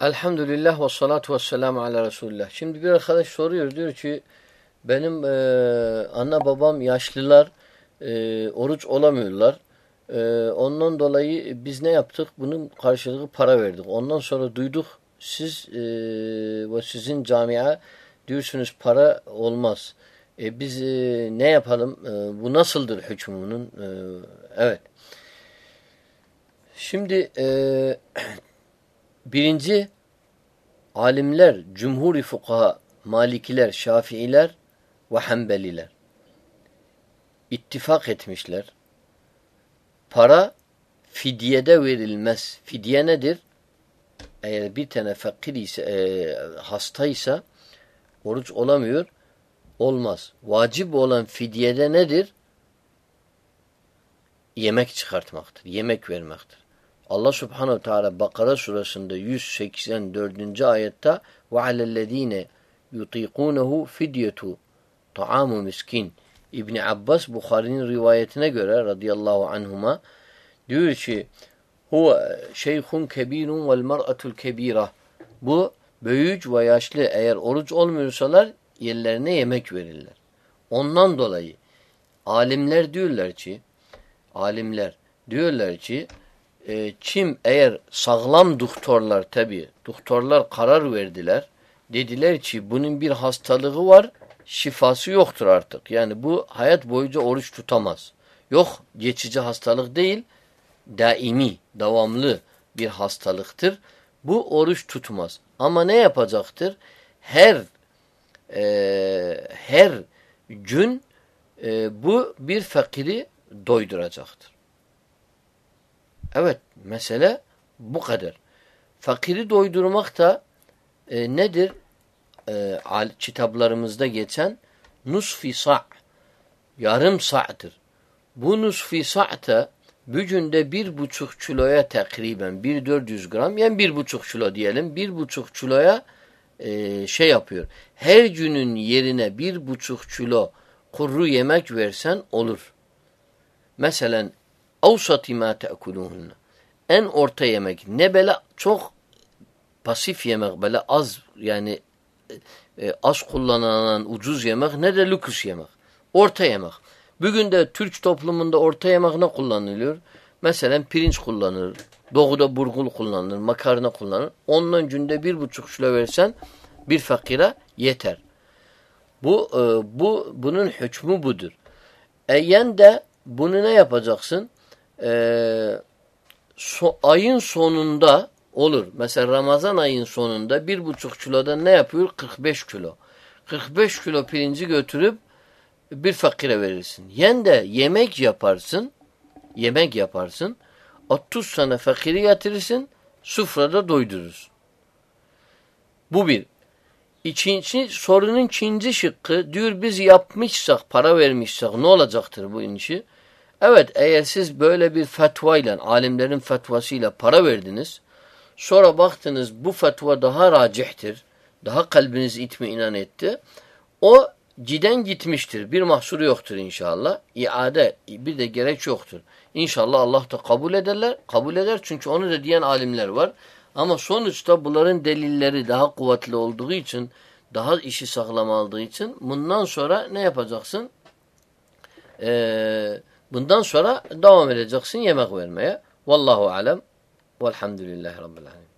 Elhamdülillah ve salatu ve selamu ala Resulullah. Şimdi bir arkadaş soruyor diyor ki benim e, anne babam yaşlılar e, oruç olamıyorlar. E, ondan dolayı biz ne yaptık? Bunun karşılığı para verdik. Ondan sonra duyduk siz e, ve sizin camia diyorsunuz para olmaz. E, biz e, ne yapalım? E, bu nasıldır hükmünün? E, evet. Şimdi e, birinci alimler, cumhur-i fukaha, malikiler, şafiiler ve hanbeliler ittifak etmişler. Para fidyede verilmez. Fidye nedir? Eğer bir tane fakir ise, e, hastaysa oruç olamıyor, olmaz. Vacip olan fidyede nedir? Yemek çıkartmaktır, yemek vermektir. Allah Subhanahu Teala Bakara surasında 184. ayette ve alellezine yutiqunehu fidyetu ta'amu miskin. İbn Abbas Bukhari'nin rivayetine göre radıyallahu anhuma diyor ki huve şeyhun kebirun vel mer'atul kebira. Bu büyük ve yaşlı eğer oruç olmuyorsalar yerlerine yemek verirler. Ondan dolayı alimler diyorlar ki alimler diyorlar ki e, kim eğer sağlam doktorlar tabi doktorlar karar verdiler dediler ki bunun bir hastalığı var şifası yoktur artık. Yani bu hayat boyunca oruç tutamaz. Yok geçici hastalık değil daimi devamlı bir hastalıktır. Bu oruç tutmaz. Ama ne yapacaktır? Her e, her gün e, bu bir fakiri doyduracaktır. Evet, mesele bu kadar. Fakiri doydurmak da e, nedir? E, kitaplarımızda geçen nusfi sa' yarım sa'dır. Bu nusfi sa'ta bücünde bir buçuk kiloya takriben bir dört yüz gram yani bir buçuk kilo diyelim bir buçuk kiloya e, şey yapıyor. Her günün yerine bir buçuk kilo kuru yemek versen olur. Mesela Avsati ma te'kuluhunne. En orta yemek. Ne böyle çok pasif yemek böyle az yani e, az kullanılan ucuz yemek ne de lüks yemek. Orta yemek. Bugün de Türk toplumunda orta yemek ne kullanılıyor? Mesela pirinç kullanılır. Doğuda burgul kullanılır. Makarna kullanılır. Ondan günde bir buçuk kilo versen bir fakire yeter. Bu e, bu bunun hükmü budur. Eyen de bunu ne yapacaksın? E, so, ayın sonunda olur. Mesela Ramazan ayın sonunda bir buçuk kilodan ne yapıyor? 45 kilo. 45 kilo pirinci götürüp bir fakire verirsin. Yen de yemek yaparsın. Yemek yaparsın. 30 tane fakiri getirirsin. Sufrada doydurursun. Bu bir. İkinci, sorunun ikinci şıkkı diyor biz yapmışsak, para vermişsek ne olacaktır bu işi? Evet eğer siz böyle bir fetvayla, alimlerin fetvasıyla para verdiniz, sonra baktınız bu fetva daha racihtir, daha kalbiniz inan etti, o giden gitmiştir. Bir mahsuru yoktur inşallah. İade bir de gerek yoktur. İnşallah Allah da kabul ederler. Kabul eder çünkü onu da diyen alimler var. Ama sonuçta bunların delilleri daha kuvvetli olduğu için, daha işi sağlam aldığı için bundan sonra ne yapacaksın? Eee Bundan sonra devam edeceksin yemek vermeye. Vallahu alem. Velhamdülillahi Rabbil alemin.